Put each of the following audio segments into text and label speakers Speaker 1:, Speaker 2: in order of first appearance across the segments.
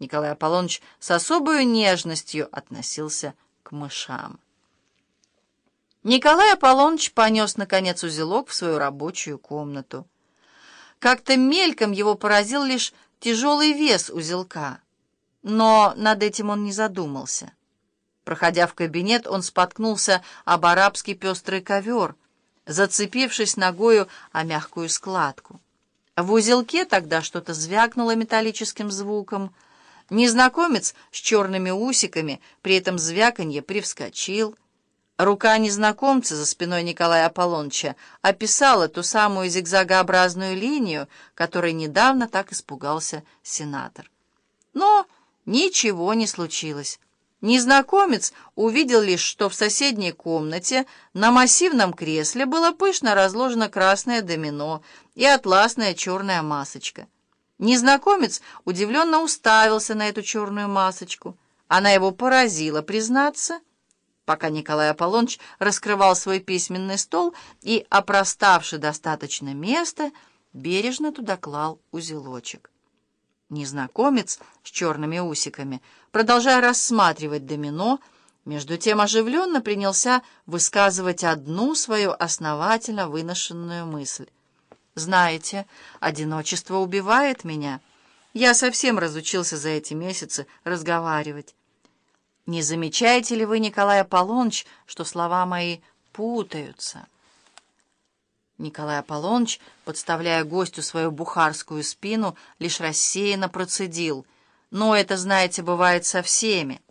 Speaker 1: Николай Аполлоныч с особой нежностью относился к мышам. Николай Аполлоныч понес, наконец, узелок в свою рабочую комнату. Как-то мельком его поразил лишь тяжелый вес узелка, но над этим он не задумался. Проходя в кабинет, он споткнулся об арабский пестрый ковер, зацепившись ногою о мягкую складку. В узелке тогда что-то звякнуло металлическим звуком. Незнакомец с черными усиками при этом звяканье привскочил. Рука незнакомца за спиной Николая Аполлоныча описала ту самую зигзагообразную линию, которой недавно так испугался сенатор. Но ничего не случилось. Незнакомец увидел лишь, что в соседней комнате на массивном кресле было пышно разложено красное домино и атласная черная масочка. Незнакомец удивленно уставился на эту черную масочку. Она его поразила, признаться, пока Николай Аполлоныч раскрывал свой письменный стол и, опроставши достаточно места, бережно туда клал узелочек. Незнакомец с черными усиками, продолжая рассматривать домино, между тем оживленно принялся высказывать одну свою основательно выношенную мысль. «Знаете, одиночество убивает меня. Я совсем разучился за эти месяцы разговаривать. Не замечаете ли вы, Николай Аполлоныч, что слова мои путаются?» Николай Аполлоныч, подставляя гостю свою бухарскую спину, лишь рассеянно процедил. «Но это, знаете, бывает со всеми».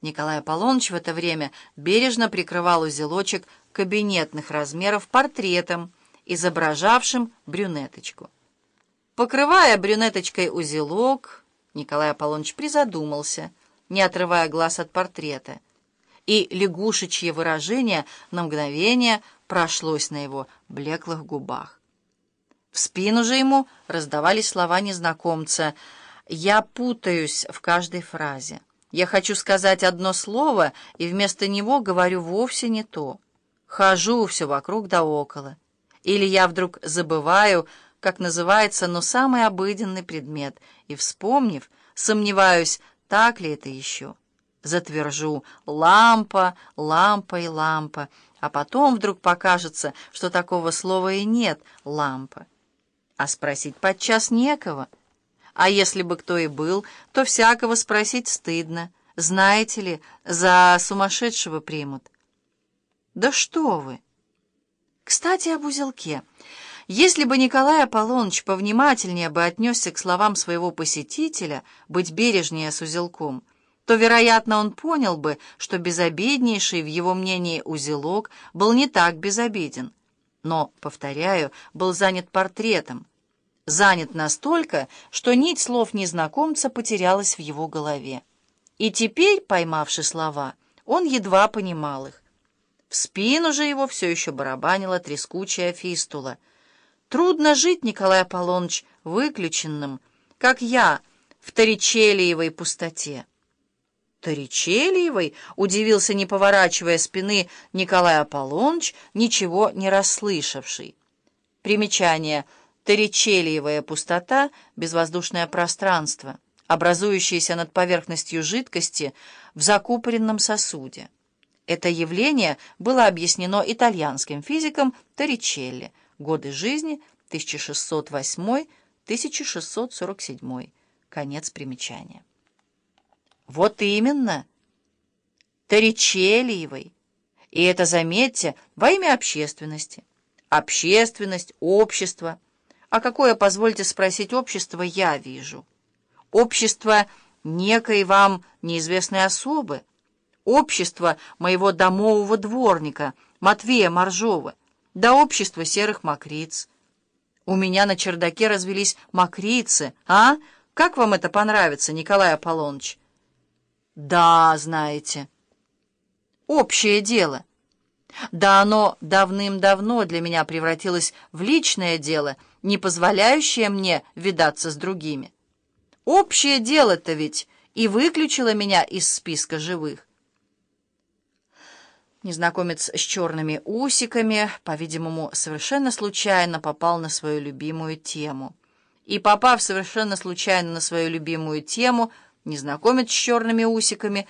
Speaker 1: Николай Аполлоныч в это время бережно прикрывал узелочек кабинетных размеров портретом, изображавшим брюнеточку. Покрывая брюнеточкой узелок, Николай Аполлоныч призадумался, не отрывая глаз от портрета, и лягушечье выражение на мгновение – прошлось на его блеклых губах. В спину же ему раздавались слова незнакомца. «Я путаюсь в каждой фразе. Я хочу сказать одно слово, и вместо него говорю вовсе не то. Хожу все вокруг да около. Или я вдруг забываю, как называется, но самый обыденный предмет, и, вспомнив, сомневаюсь, так ли это еще. Затвержу «лампа, лампа и лампа», а потом вдруг покажется, что такого слова и нет «лампа». А спросить подчас некого. А если бы кто и был, то всякого спросить стыдно. Знаете ли, за сумасшедшего примут. Да что вы! Кстати, об узелке. Если бы Николай Аполлоныч повнимательнее бы отнесся к словам своего посетителя, быть бережнее с узелком — то, вероятно, он понял бы, что безобиднейший в его мнении узелок был не так безобиден. Но, повторяю, был занят портретом. Занят настолько, что нить слов незнакомца потерялась в его голове. И теперь, поймавши слова, он едва понимал их. В спину же его все еще барабанила трескучая фистула. Трудно жить, Николай Аполлоныч, выключенным, как я, в Торичелиевой пустоте. Торичелиевой, удивился, не поворачивая спины, Николай Аполлоныч, ничего не расслышавший. Примечание. Торичелиевая пустота — безвоздушное пространство, образующееся над поверхностью жидкости в закупоренном сосуде. Это явление было объяснено итальянским физиком Торричелли. Годы жизни 1608-1647. Конец примечания. Вот именно. Торичелиевой. И это, заметьте, во имя общественности. Общественность, общество. А какое, позвольте спросить, общество я вижу? Общество некой вам неизвестной особы. Общество моего домового дворника, Матвея Моржова. Да общество серых мокриц. У меня на чердаке развелись мокрицы, а? Как вам это понравится, Николай Аполлоныч? Да, знаете. Общее дело. Да оно давным-давно для меня превратилось в личное дело, не позволяющее мне видаться с другими. Общее дело-то ведь и выключило меня из списка живых. Незнакомец с черными усиками, по-видимому, совершенно случайно попал на свою любимую тему — и, попав совершенно случайно на свою любимую тему, незнакомец с черными усиками